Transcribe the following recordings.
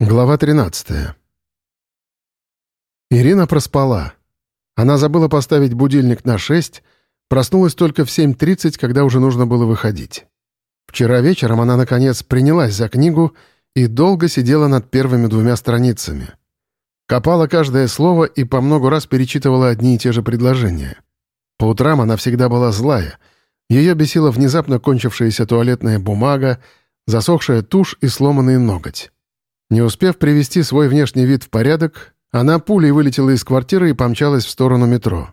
Глава 13. Ирина проспала. Она забыла поставить будильник на 6, проснулась только в 7.30, когда уже нужно было выходить. Вчера вечером она, наконец, принялась за книгу и долго сидела над первыми двумя страницами. Копала каждое слово и по много раз перечитывала одни и те же предложения. По утрам она всегда была злая. Ее бесила внезапно кончившаяся туалетная бумага, засохшая тушь и сломанный ноготь. Не успев привести свой внешний вид в порядок, она пулей вылетела из квартиры и помчалась в сторону метро.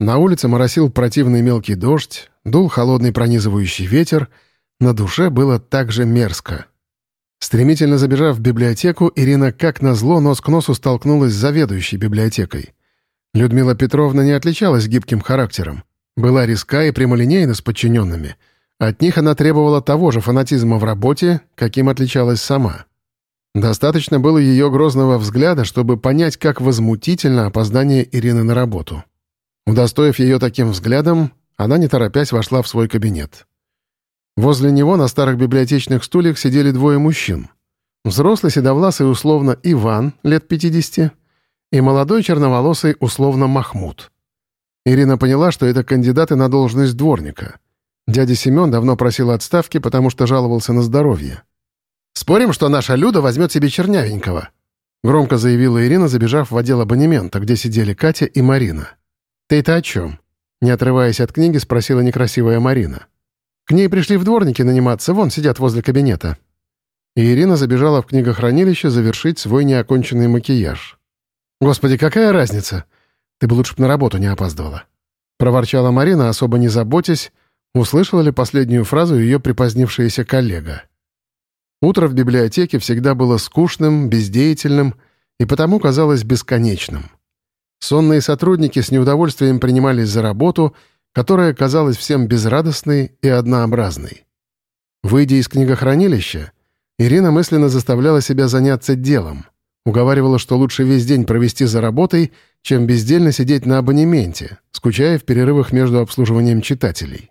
На улице моросил противный мелкий дождь, дул холодный пронизывающий ветер, на душе было так же мерзко. Стремительно забежав в библиотеку, Ирина как назло нос к носу столкнулась с заведующей библиотекой. Людмила Петровна не отличалась гибким характером. Была резка и прямолинейна с подчиненными. От них она требовала того же фанатизма в работе, каким отличалась сама. Достаточно было ее грозного взгляда, чтобы понять, как возмутительно опоздание Ирины на работу. Удостоив ее таким взглядом, она, не торопясь, вошла в свой кабинет. Возле него на старых библиотечных стульях сидели двое мужчин. Взрослый седовласый условно Иван, лет 50, и молодой черноволосый условно Махмуд. Ирина поняла, что это кандидаты на должность дворника. Дядя Семен давно просил отставки, потому что жаловался на здоровье. «Спорим, что наша Люда возьмет себе чернявенького?» Громко заявила Ирина, забежав в отдел абонемента, где сидели Катя и Марина. «Ты-то о чем?» Не отрываясь от книги, спросила некрасивая Марина. «К ней пришли в дворники наниматься, вон сидят возле кабинета». И Ирина забежала в книгохранилище завершить свой неоконченный макияж. «Господи, какая разница? Ты бы лучше б на работу не опаздывала». Проворчала Марина, особо не заботясь, услышала ли последнюю фразу ее припозднившаяся коллега. Утро в библиотеке всегда было скучным, бездеятельным и потому казалось бесконечным. Сонные сотрудники с неудовольствием принимались за работу, которая казалась всем безрадостной и однообразной. Выйдя из книгохранилища, Ирина мысленно заставляла себя заняться делом. Уговаривала, что лучше весь день провести за работой, чем бездельно сидеть на абонементе, скучая в перерывах между обслуживанием читателей.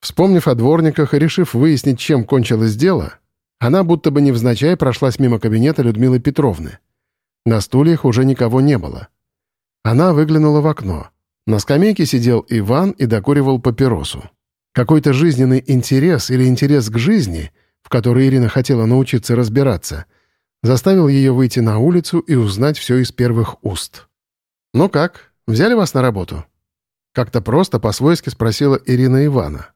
Вспомнив о дворниках и решив выяснить, чем кончилось дело, она будто бы невзначай прошлась мимо кабинета Людмилы Петровны. На стульях уже никого не было. Она выглянула в окно. На скамейке сидел Иван и докуривал папиросу. Какой-то жизненный интерес или интерес к жизни, в которой Ирина хотела научиться разбираться, заставил ее выйти на улицу и узнать все из первых уст. «Ну как, взяли вас на работу?» Как-то просто по-свойски спросила Ирина Ивана.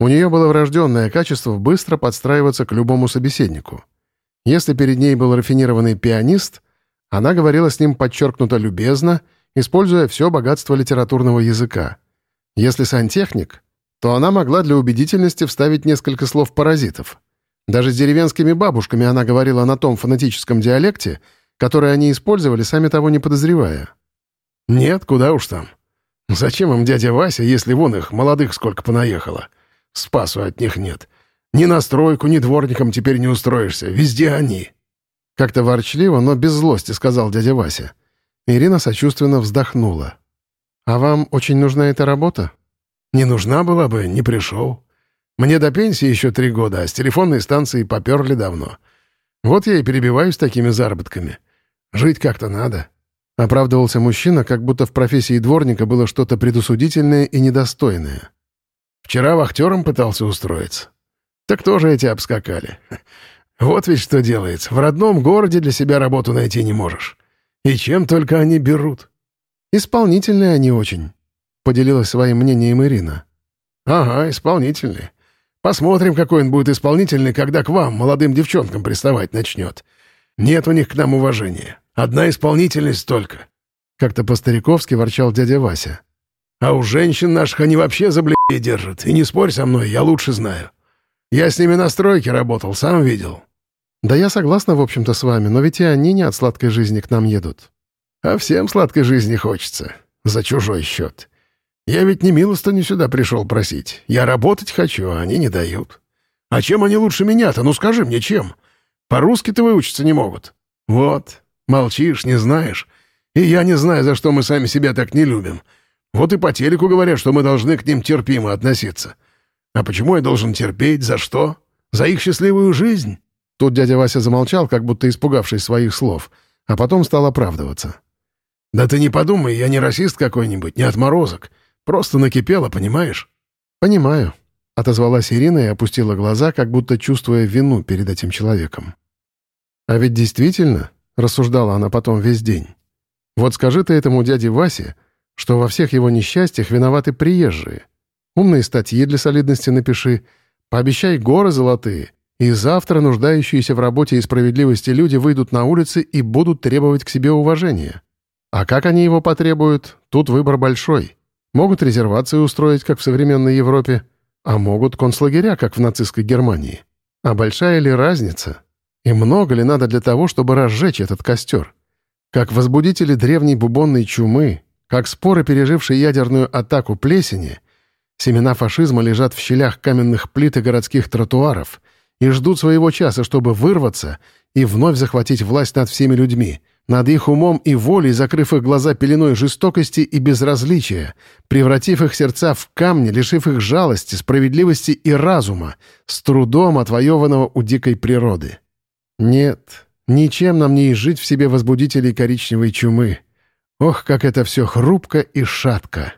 У нее было врожденное качество быстро подстраиваться к любому собеседнику. Если перед ней был рафинированный пианист, она говорила с ним подчеркнуто любезно, используя все богатство литературного языка. Если сантехник, то она могла для убедительности вставить несколько слов паразитов. Даже с деревенскими бабушками она говорила на том фонетическом диалекте, который они использовали, сами того не подозревая. «Нет, куда уж там. Зачем им дядя Вася, если вон их, молодых, сколько понаехало?» Спасу от них нет. Ни на стройку, ни дворником теперь не устроишься. Везде они». Как-то ворчливо, но без злости сказал дядя Вася. Ирина сочувственно вздохнула. «А вам очень нужна эта работа?» «Не нужна была бы, не пришел. Мне до пенсии еще три года, а с телефонной станции поперли давно. Вот я и перебиваюсь такими заработками. Жить как-то надо». Оправдывался мужчина, как будто в профессии дворника было что-то предусудительное и недостойное. Вчера вахтером пытался устроиться. Так тоже эти обскакали. Вот ведь что делается. В родном городе для себя работу найти не можешь. И чем только они берут. Исполнительные они очень, — поделилась своим мнением Ирина. Ага, исполнительные. Посмотрим, какой он будет исполнительный, когда к вам, молодым девчонкам, приставать начнет. Нет у них к нам уважения. Одна исполнительность только. Как-то по-стариковски ворчал дядя Вася. А у женщин наших они вообще за блядей держат. И не спорь со мной, я лучше знаю. Я с ними на стройке работал, сам видел». «Да я согласна, в общем-то, с вами, но ведь и они не от сладкой жизни к нам едут». «А всем сладкой жизни хочется. За чужой счет. Я ведь не милостыню сюда пришел просить. Я работать хочу, а они не дают. А чем они лучше меня-то? Ну скажи мне, чем? По-русски-то выучиться не могут. Вот, молчишь, не знаешь. И я не знаю, за что мы сами себя так не любим. Вот и по телеку говорят, что мы должны к ним терпимо относиться. А почему я должен терпеть? За что? За их счастливую жизнь? Тут дядя Вася замолчал, как будто испугавшись своих слов, а потом стал оправдываться. «Да ты не подумай, я не расист какой-нибудь, не отморозок. Просто накипело, понимаешь?» «Понимаю», — отозвалась Ирина и опустила глаза, как будто чувствуя вину перед этим человеком. «А ведь действительно», — рассуждала она потом весь день, «вот скажи ты этому дяде Васе, что во всех его несчастьях виноваты приезжие. Умные статьи для солидности напиши, пообещай горы золотые, и завтра нуждающиеся в работе и справедливости люди выйдут на улицы и будут требовать к себе уважения. А как они его потребуют, тут выбор большой. Могут резервации устроить, как в современной Европе, а могут концлагеря, как в нацистской Германии. А большая ли разница? И много ли надо для того, чтобы разжечь этот костер? Как возбудители древней бубонной чумы, как споры, пережившие ядерную атаку плесени, семена фашизма лежат в щелях каменных плит и городских тротуаров и ждут своего часа, чтобы вырваться и вновь захватить власть над всеми людьми, над их умом и волей, закрыв их глаза пеленой жестокости и безразличия, превратив их сердца в камни, лишив их жалости, справедливости и разума, с трудом отвоеванного у дикой природы. Нет, ничем нам не изжить в себе возбудителей коричневой чумы. Ох, как это все хрупко и шатко!»